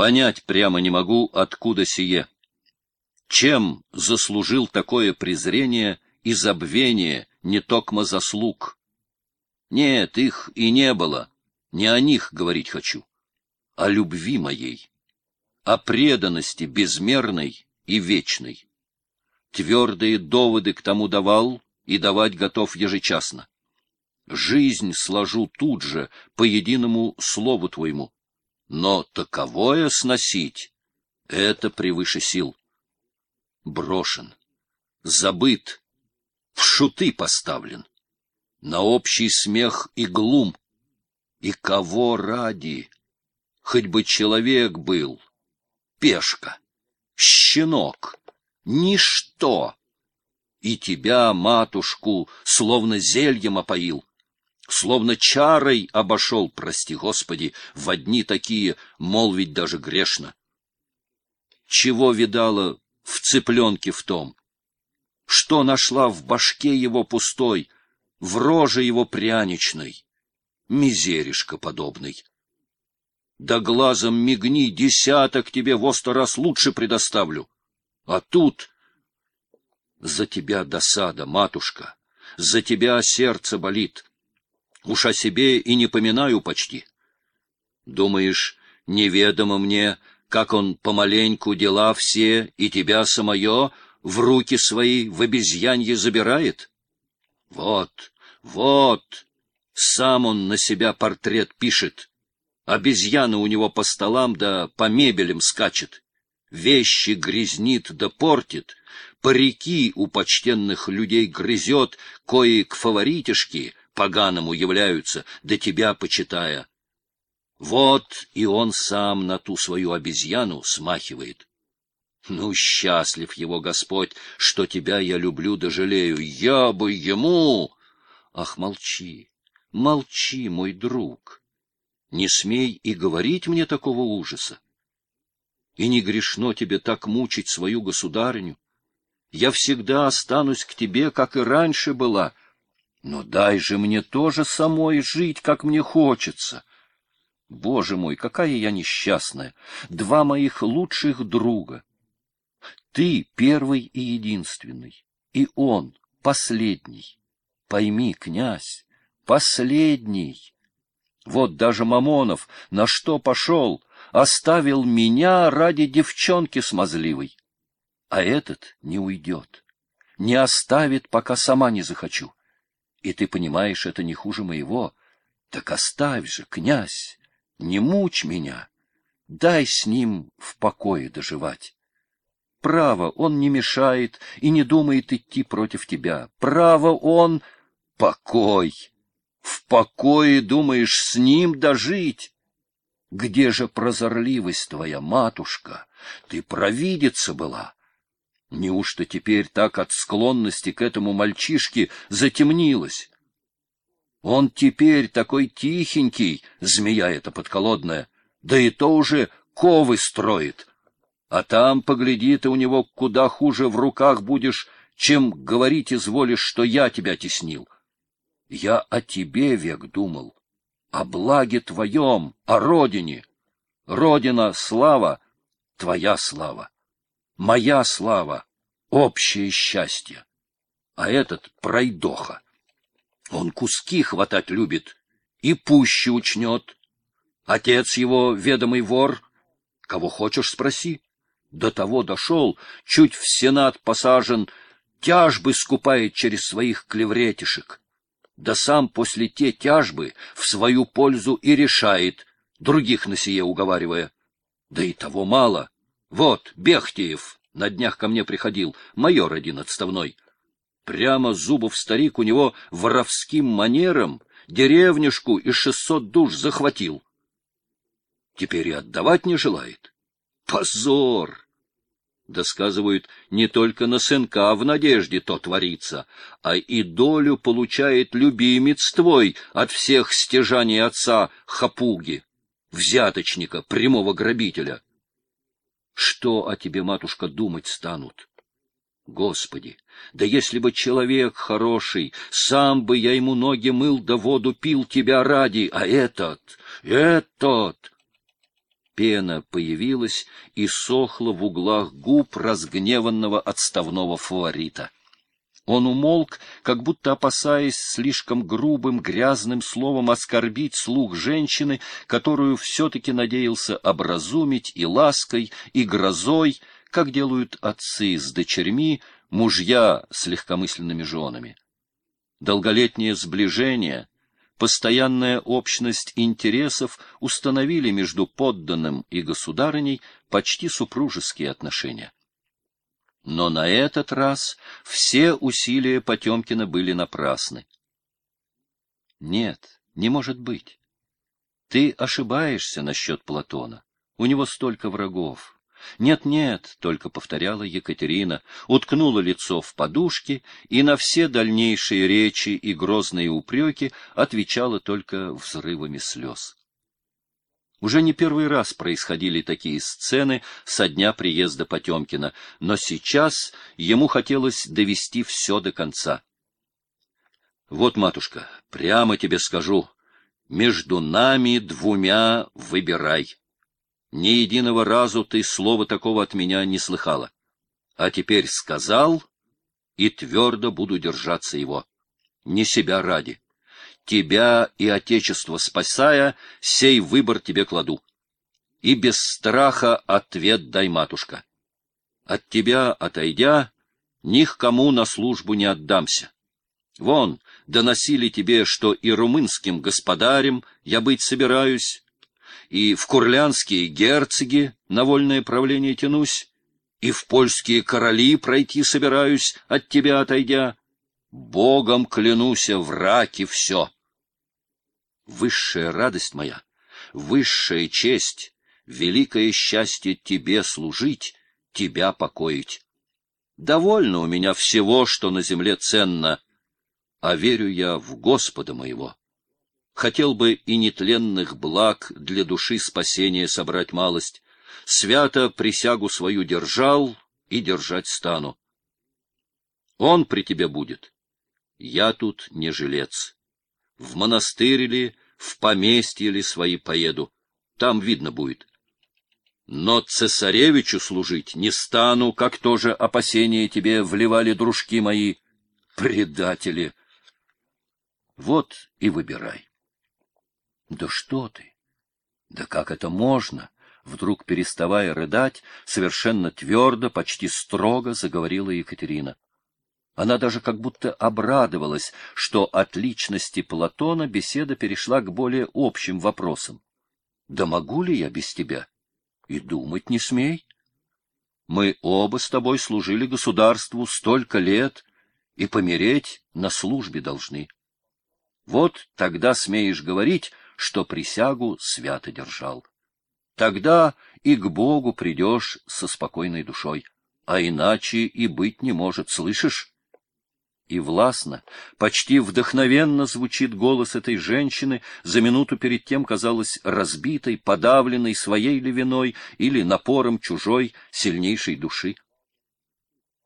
Понять прямо не могу, откуда сие. Чем заслужил такое презрение и забвение не токмо заслуг? Нет, их и не было. Не о них говорить хочу, о любви моей, о преданности безмерной и вечной. Твердые доводы к тому давал и давать готов ежечасно. Жизнь сложу тут же, по единому слову твоему. Но таковое сносить — это превыше сил брошен, забыт, в шуты поставлен, на общий смех и глум. И кого ради? Хоть бы человек был, пешка, щенок, ничто. И тебя, матушку, словно зельем опоил, словно чарой обошел, прости Господи, в одни такие молвить даже грешно. Чего видала в цыпленке в том? Что нашла в башке его пустой, в роже его пряничной? Мизеришка подобный. Да глазом мигни, десяток тебе в сто раз лучше предоставлю. А тут... За тебя досада, матушка, за тебя сердце болит. Уж о себе и не поминаю почти. Думаешь, неведомо мне, как он помаленьку дела все и тебя самое в руки свои в обезьянье забирает? Вот, вот, сам он на себя портрет пишет. Обезьяна у него по столам да по мебелям скачет. Вещи грязнит да портит, парики у почтенных людей грызет, кои к фаворитишке поганому являются, да тебя почитая. Вот и он сам на ту свою обезьяну смахивает. Ну, счастлив его Господь, что тебя я люблю да жалею. Я бы ему... Ах, молчи, молчи, мой друг. Не смей и говорить мне такого ужаса. И не грешно тебе так мучить свою государыню. Я всегда останусь к тебе, как и раньше была. Но дай же мне тоже самой жить, как мне хочется. Боже мой, какая я несчастная! Два моих лучших друга. Ты первый и единственный, и он последний. Пойми, князь, последний. Вот даже Мамонов на что пошел, оставил меня ради девчонки смазливой. А этот не уйдет, не оставит, пока сама не захочу. И ты понимаешь, это не хуже моего. Так оставь же, князь, не мучь меня, дай с ним в покое доживать. Право, он не мешает и не думает идти против тебя. Право, он... Покой! В покое, думаешь, с ним дожить? Где же прозорливость твоя, матушка? Ты провидица была. Неужто теперь так от склонности к этому мальчишке затемнилась? Он теперь такой тихенький, змея эта подколодная, да и то уже ковы строит. А там, погляди, ты у него куда хуже в руках будешь, чем говорить изволишь, что я тебя теснил. Я о тебе век думал, о благе твоем, о родине. Родина — слава, твоя слава, моя слава, общее счастье. А этот пройдоха. Он куски хватать любит и пуще учнет. Отец его ведомый вор. Кого хочешь, спроси. До того дошел, чуть в сенат посажен, тяжбы скупает через своих клевретишек. Да сам после те тяжбы в свою пользу и решает, других на сие уговаривая. Да и того мало. Вот, Бехтеев на днях ко мне приходил, майор один отставной — Прямо Зубов старик у него воровским манером деревнюшку и шестьсот душ захватил. Теперь и отдавать не желает. Позор! Да не только на сынка в надежде то творится, а и долю получает любимец твой от всех стяжаний отца Хапуги, взяточника, прямого грабителя. Что о тебе, матушка, думать станут? Господи, да если бы человек хороший, сам бы я ему ноги мыл да воду пил тебя ради, а этот, этот... пена появилась и сохла в углах губ разгневанного отставного фаворита. Он умолк, как будто опасаясь слишком грубым, грязным словом оскорбить слух женщины, которую все-таки надеялся образумить и лаской, и грозой, как делают отцы с дочерьми, мужья с легкомысленными женами. Долголетнее сближение, постоянная общность интересов установили между подданным и государыней почти супружеские отношения. Но на этот раз все усилия Потемкина были напрасны. Нет, не может быть. Ты ошибаешься насчет Платона. У него столько врагов. «Нет-нет», — только повторяла Екатерина, уткнула лицо в подушки и на все дальнейшие речи и грозные упреки отвечала только взрывами слез. Уже не первый раз происходили такие сцены со дня приезда Потемкина, но сейчас ему хотелось довести все до конца. Вот, матушка, прямо тебе скажу, между нами двумя выбирай. Ни единого разу ты слова такого от меня не слыхала. А теперь сказал, и твердо буду держаться его. Не себя ради тебя и Отечество спасая, сей выбор тебе кладу. И без страха ответ дай, матушка. От тебя отойдя, ни к кому на службу не отдамся. Вон, доносили тебе, что и румынским господарем я быть собираюсь, и в курлянские герцоги на вольное правление тянусь, и в польские короли пройти собираюсь, от тебя отойдя. Богом клянусь, в раке все. Высшая радость моя, высшая честь, великое счастье тебе служить, тебя покоить. Довольно у меня всего, что на земле ценно, а верю я в Господа моего. Хотел бы и нетленных благ для души спасения собрать малость, свято присягу свою держал и держать стану. Он при тебе будет. Я тут не жилец. В монастырь ли, в поместье ли свои поеду. Там видно будет. Но цесаревичу служить не стану, как тоже опасения тебе вливали дружки мои, предатели. Вот и выбирай. Да что ты? Да как это можно? Вдруг, переставая рыдать, совершенно твердо, почти строго заговорила Екатерина. Она даже как будто обрадовалась, что от личности Платона беседа перешла к более общим вопросам. «Да могу ли я без тебя? И думать не смей. Мы оба с тобой служили государству столько лет, и помереть на службе должны. Вот тогда смеешь говорить, что присягу свято держал. Тогда и к Богу придешь со спокойной душой, а иначе и быть не может, слышишь? И властно, почти вдохновенно звучит голос этой женщины, за минуту перед тем казалось разбитой, подавленной своей ли виной или напором чужой, сильнейшей души.